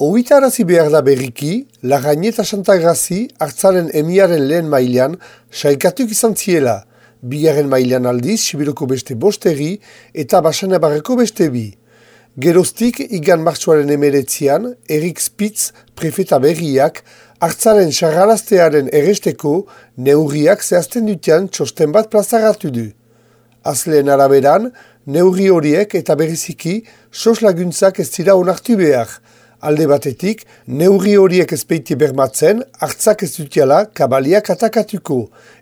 Oitarazi behar da berriki, Lagain eta Santagrazi hartzaren emiaren lehen mailan saikatuk izan ziela, bigarren mailan aldiz, Sibiroko beste bosteri eta Basana Barreko beste bi. Geroztik, igan martxuaren emeretzian, Erik Spitz, prefeta berriak, hartzaren sarraraztearen eresteko neurriak zehazten dutian txosten bat plazaratu du. Azleen araberan, neurri horiek eta berriziki sos laguntzak ez dira onartu behar, Alde batetik, neurri horiek ezpeiti bermatzen, hartzak ez dutiala kabaliak atakatuko.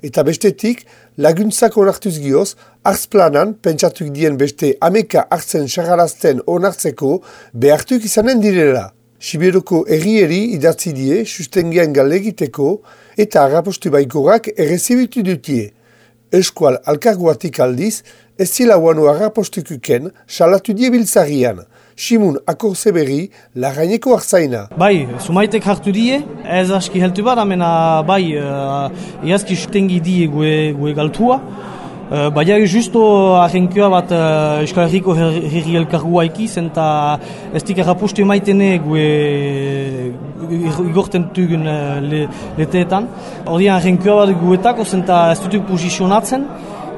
Eta bestetik, laguntzak onartuz gioz, hartzplanan, pentsatuk dien beste ameka hartzen sagarazten onartzeko behartuk izanen direla. Sibiroko errieri idatzi die, sustengian galegiteko, eta agapostu baikorak errezibitu dutie. Eskual alkarguatik aldiz, ez zila uanu agapostukuken, salatu die biltzarian. Simun akorze berri, lagaineko hartzaina. Bai, sumaitek hartu die, ez aski heltu bat, amena bai, uh, iazki sutengi die gue, gue galtua. Uh, Baina justo ahenkioa bat uh, Euskal Herriko herri elkargua ikiz, eta ez dik errapustu emaitene gue igorten dugun uh, le, leteetan. Hordian ahenkioa bat guetako, zenta ez dutuk posizionatzen,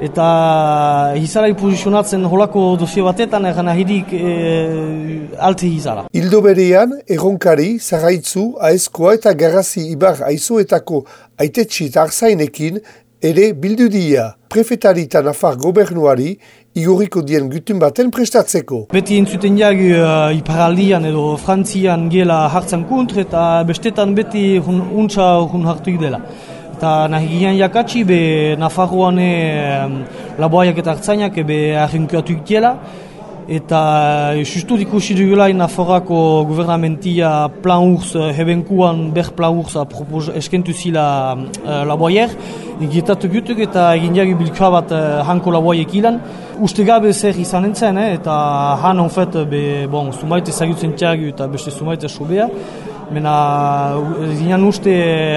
eta hizarai posizionatzen holako dozio batetan egan ahirik e, alte hizara. Hildo berean, egonkari, zagaitzu, aezkoa eta garrazi ibar aizuetako aitetxi eta arzainekin ere bildu dia. Prefetari eta nafar gobernuari igoriko dien gutun baten prestatzeko. Beti entzuten jagu uh, iparaldian edo frantzian gela hartzen kontre eta bestetan beti hun, untsa hun hartu dela. Eta nahi gian jakatsi, be Nafarroan e, laboaiak eta hartzainak be ahinkuatu iktiela. Eta e, justu ikusi dugula Nafarroako guvernamentia plan urs, hebenkuan ber plan urs eskentu zila e, laboaier. Egietatu gutuk eta egin jagi bilkoa bat e, hanko laboaiek ilan. Uste gabe zer izan entzen, eh? eta han honfet, be, bon, sumaite zagutzen txagu eta beste sumaite sobea. Mena, zinean uste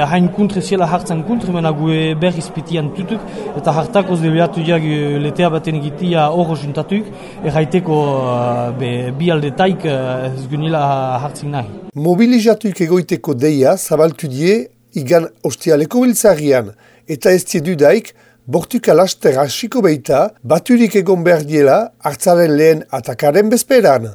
hain kuntre ziela hartzen kuntre, mena gue berriz pitian tutuk, eta hartakoz debeatu jak letea baten egitia horro juntatuk, erraiteko be, bi aldetaik ez gunila hartzen nahi. Mobilizatuk egoiteko deia zabaltu die igan ostialeko biltzarian, eta ez daik, Bortuk alaster hasiko beita, baturik egon behar diela, hartzaren lehen atakaren bezperan.